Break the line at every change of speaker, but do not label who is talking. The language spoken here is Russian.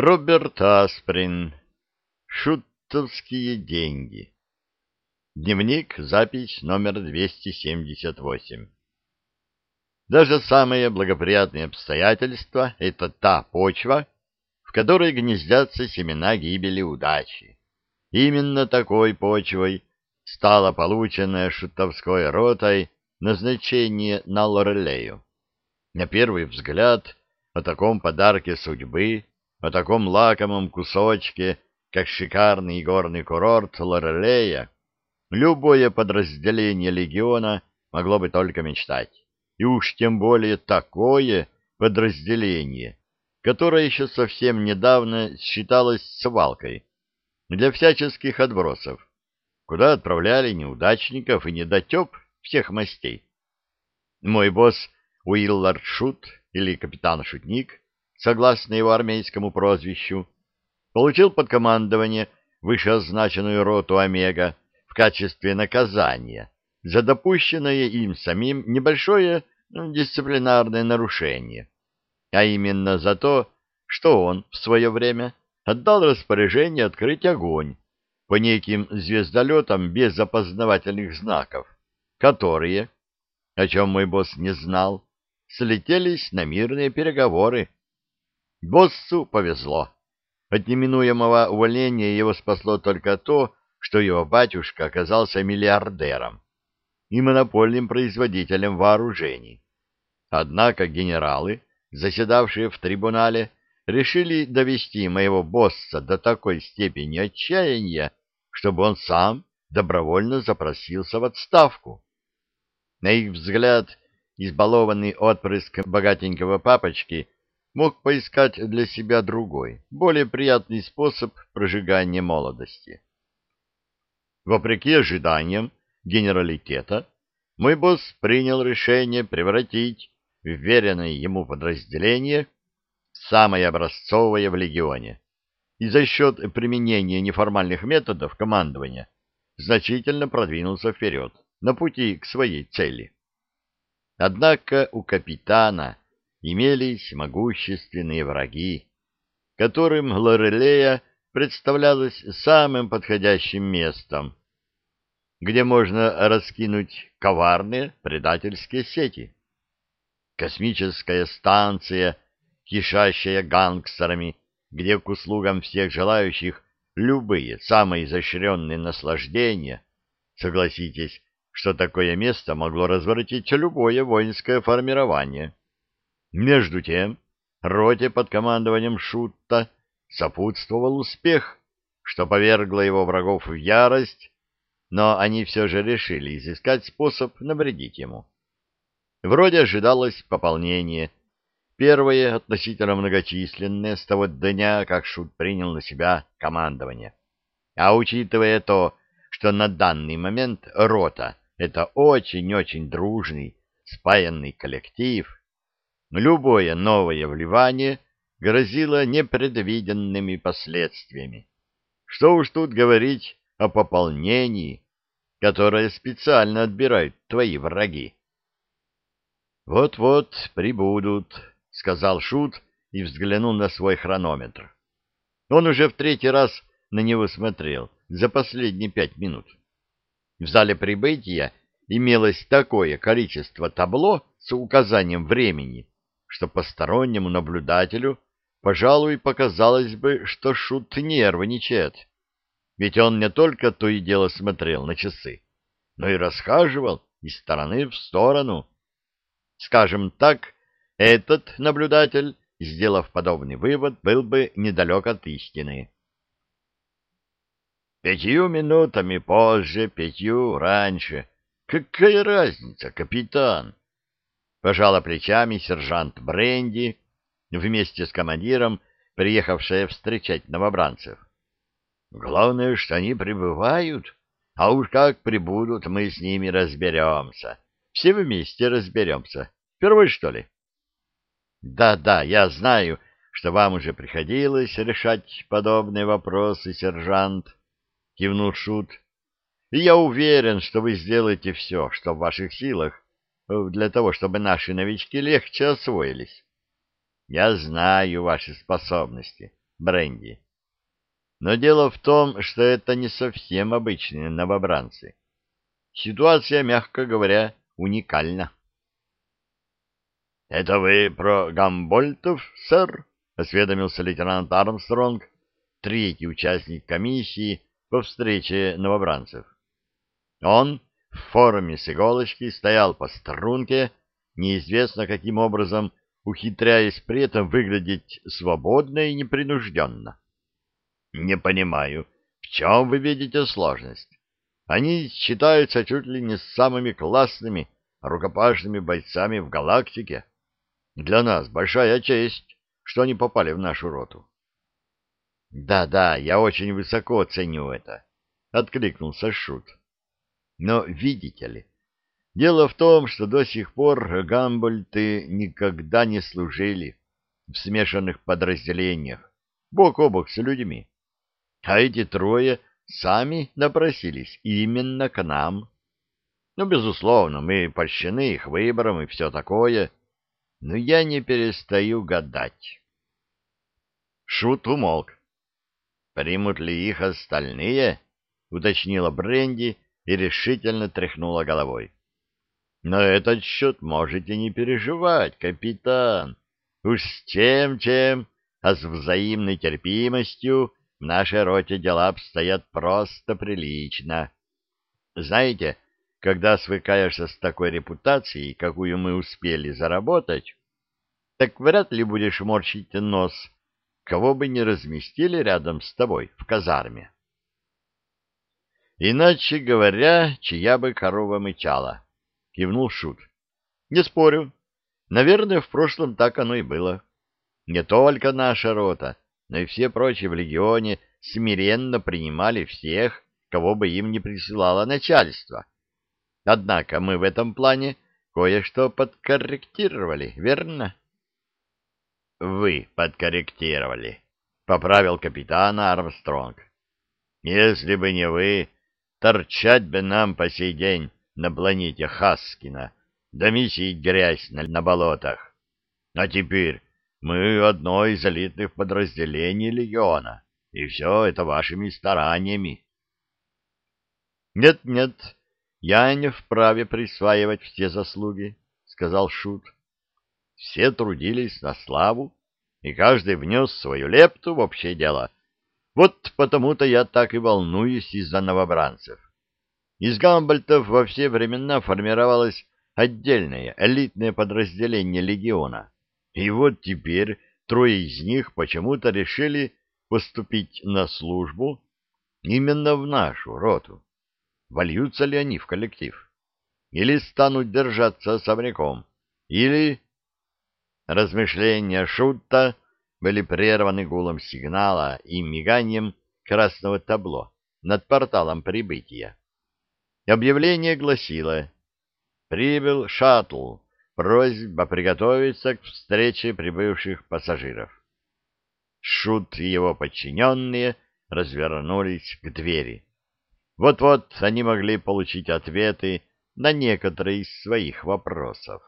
Роберт Асприн. Шутовские деньги. Дневник, запись номер 278. Даже самые благоприятные обстоятельства — это та почва, в которой гнездятся семена гибели удачи. Именно такой почвой стало полученное шутовской ротой назначение на Лорелею. На первый взгляд о таком подарке судьбы о таком лакомом кусочке, как шикарный горный курорт Лорелея, любое подразделение легиона могло бы только мечтать. И уж тем более такое подразделение, которое еще совсем недавно считалось свалкой для всяческих отбросов, куда отправляли неудачников и недотеп всех мастей. Мой босс Уиллард Шут или капитан Шутник согласно его армейскому прозвищу, получил под командование вышеозначенную роту Омега в качестве наказания за допущенное им самим небольшое ну, дисциплинарное нарушение, а именно за то, что он в свое время отдал распоряжение открыть огонь по неким звездолетам без опознавательных знаков, которые, о чем мой босс не знал, слетелись на мирные переговоры Боссу повезло. От неминуемого увольнения его спасло только то, что его батюшка оказался миллиардером и монопольным производителем вооружений. Однако генералы, заседавшие в трибунале, решили довести моего босса до такой степени отчаяния, чтобы он сам добровольно запросился в отставку. На их взгляд, избалованный отпрыск богатенького папочки мог поискать для себя другой, более приятный способ прожигания молодости. Вопреки ожиданиям генералитета, мой босс принял решение превратить вверенное ему подразделение в самое образцовое в легионе и за счет применения неформальных методов командования значительно продвинулся вперед на пути к своей цели. Однако у капитана имелись могущественные враги, которым Лорелея представлялась самым подходящим местом, где можно раскинуть коварные предательские сети. Космическая станция, кишащая гангстерами, где к услугам всех желающих любые самые изощренные наслаждения, согласитесь, что такое место могло развратить любое воинское формирование. Между тем, роте под командованием Шутта сопутствовал успех, что повергло его врагов в ярость, но они все же решили изыскать способ навредить ему. Вроде ожидалось пополнение, первое относительно многочисленное с того дня, как Шут принял на себя командование. А учитывая то, что на данный момент рота — это очень-очень дружный, спаянный коллектив, любое новое вливание грозило непредвиденными последствиями. Что уж тут говорить о пополнении, которое специально отбирают твои враги. «Вот-вот прибудут», — сказал Шут и взглянул на свой хронометр. Он уже в третий раз на него смотрел за последние пять минут. В зале прибытия имелось такое количество табло с указанием времени, что постороннему наблюдателю, пожалуй, показалось бы, что шут нервничает. Ведь он не только то и дело смотрел на часы, но и расхаживал из стороны в сторону. Скажем так, этот наблюдатель, сделав подобный вывод, был бы недалек от истины. Пятью минутами позже, пятью раньше. Какая разница, капитан? Пожала плечами сержант Бренди вместе с командиром, приехавшая встречать новобранцев. Главное, что они прибывают, а уж как прибудут, мы с ними разберемся. Все вместе разберемся. Впервые, что ли? Да-да, я знаю, что вам уже приходилось решать подобные вопросы, сержант, кивнул Шут. И я уверен, что вы сделаете все, что в ваших силах, для того, чтобы наши новички легче освоились. Я знаю ваши способности. Бренди. Но дело в том, что это не совсем обычные новобранцы. Ситуация, мягко говоря, уникальна. — Это вы про Гамбольтов, сэр? — осведомился лейтенант Армстронг, третий участник комиссии по встрече новобранцев. Он в форме с иголочки стоял по струнке, неизвестно каким образом ухитряясь при этом выглядеть свободно и непринужденно. Не понимаю, в чем вы видите сложность? Они считаются чуть ли не самыми классными рукопашными бойцами в галактике. Для нас большая честь, что они попали в нашу роту. Да-да, я очень высоко ценю это, откликнулся Шут. Но видите ли, дело в том, что до сих пор гамбольты никогда не служили в смешанных подразделениях, бок о бок с людьми. А эти трое сами напросились именно к нам. Ну, безусловно, мы польщены их выбором и все такое, но я не перестаю гадать. Шут умолк. «Примут ли их остальные?» — уточнила Бренди и решительно тряхнула головой. «На этот счет можете не переживать, капитан. Уж чем-чем, а с взаимной терпимостью в нашей роте дела обстоят просто прилично. Знаете, когда свыкаешься с такой репутацией, какую мы успели заработать, так вряд ли будешь морщить нос, кого бы не разместили рядом с тобой в казарме. Иначе говоря, чья бы корова мычала, — кивнул Шут. Не спорю. Наверное, в прошлом так оно и было. Не только наша рота, но и все прочие в легионе смиренно принимали всех, кого бы им не присылало начальство. Однако мы в этом плане кое-что подкорректировали, верно? — Вы подкорректировали, — поправил капитан Армстронг. — Если бы не вы, торчать бы нам по сей день на планете Хаскина, да месить грязь на, на болотах. А теперь мы одно из элитных подразделений легиона, и все это вашими стараниями. Нет-нет, я не вправе присваивать все заслуги, сказал Шут. Все трудились на славу, и каждый внес свою лепту в общее дело. Вот потому-то я так и волнуюсь из-за новобранцев. Из гамбальтов во все времена формировалось отдельное элитное подразделение легиона. И вот теперь трое из них почему-то решили поступить на службу именно в нашу роту. Вольются ли они в коллектив? Или станут держаться особняком? Или... Размышления Шутта были прерваны гулом сигнала и миганием красного табло над порталом прибытия. Объявление гласило «Прибыл шаттл Просьба приготовиться к встрече прибывших пассажиров. Шут и его подчиненные развернулись к двери. Вот-вот они могли получить ответы на некоторые из своих вопросов.